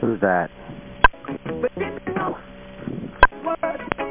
Who's that?